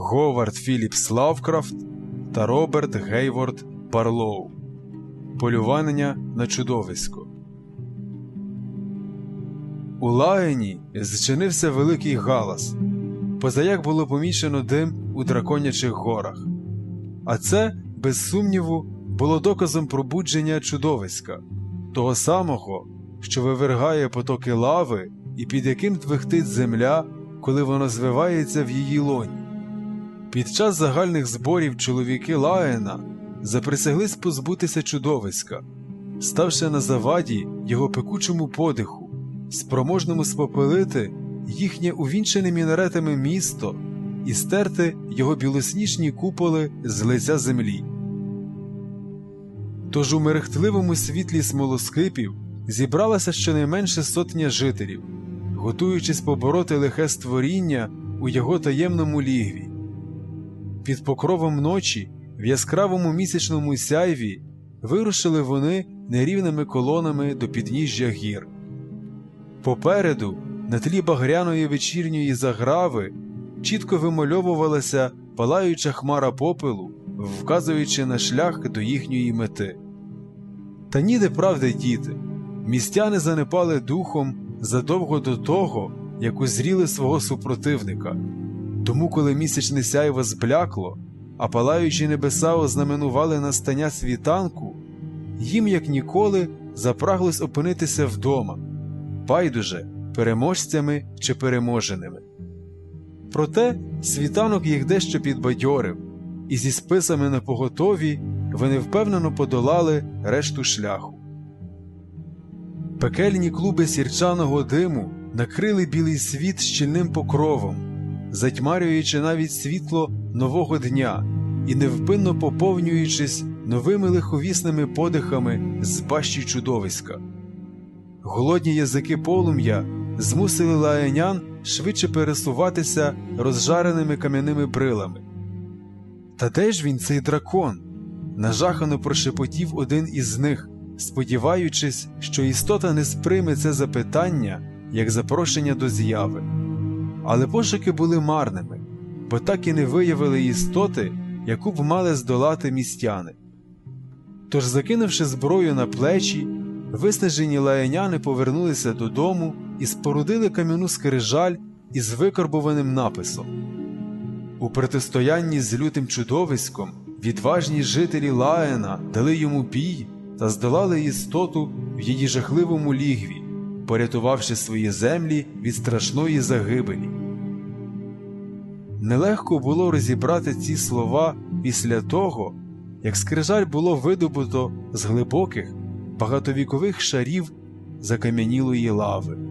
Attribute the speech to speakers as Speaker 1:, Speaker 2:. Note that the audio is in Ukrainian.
Speaker 1: Говард Філіпс Лавкрафт та Роберт Гейворд Барлоу. Полювання на чудовисько. У Лаєні зчинився великий галас. Позаяк було помічено дим у драконячих горах. А це, без сумніву, було доказом пробудження чудовиська, того самого, що вивергає потоки лави і під яким твихтить земля, коли воно звивається в її лоні. Під час загальних зборів чоловіки Лаена заприсяглись позбутися чудовиська, ставши на заваді його пекучому подиху, спроможному спопелити їхнє увінчене мінаретами місто і стерти його білосніжні куполи з лиця землі. Тож у мерехтливому світлі смолоскипів зібралася щонайменше сотня жителів, готуючись побороти лихе створіння у його таємному лігві. Під покровом ночі, в яскравому місячному сяйві, вирушили вони нерівними колонами до підніжжя гір. Попереду, на тлі багряної вечірньої заграви, чітко вимальовувалася палаюча хмара попелу, вказуючи на шлях до їхньої мети. Та ніде правди діти, містяни занепали духом задовго до того, як узріли свого супротивника. Тому, коли місячне сяйво зблякло, а палаючі небеса ознаменували настання світанку, їм, як ніколи, запраглось опинитися вдома, байдуже переможцями чи переможеними. Проте світанок їх дещо підбадьорив, і зі списами на поготові вони впевнено подолали решту шляху. Пекельні клуби сірчаного диму накрили білий світ щільним покровом, затьмарюючи навіть світло нового дня і невпинно поповнюючись новими лиховісними подихами з пащі чудовиська. Голодні язики полум'я змусили лаянян швидше пересуватися розжареними кам'яними брилами. Та де ж він, цей дракон? нажахано прошепотів один із них, сподіваючись, що істота не сприйме це запитання як запрошення до з'яви. Але пошуки були марними, бо так і не виявили істоти, яку б мали здолати містяни. Тож, закинувши зброю на плечі, виснажені лаяняни повернулися додому і спорудили кам'яну скрижаль із викорбованим написом. У протистоянні з лютим чудовиськом відважні жителі Лаена дали йому бій та здолали істоту в її жахливому лігві, порятувавши свої землі від страшної загибелі. Нелегко було розібрати ці слова після того, як скрижаль було видобуто з глибоких багатовікових шарів закам'янілої лави.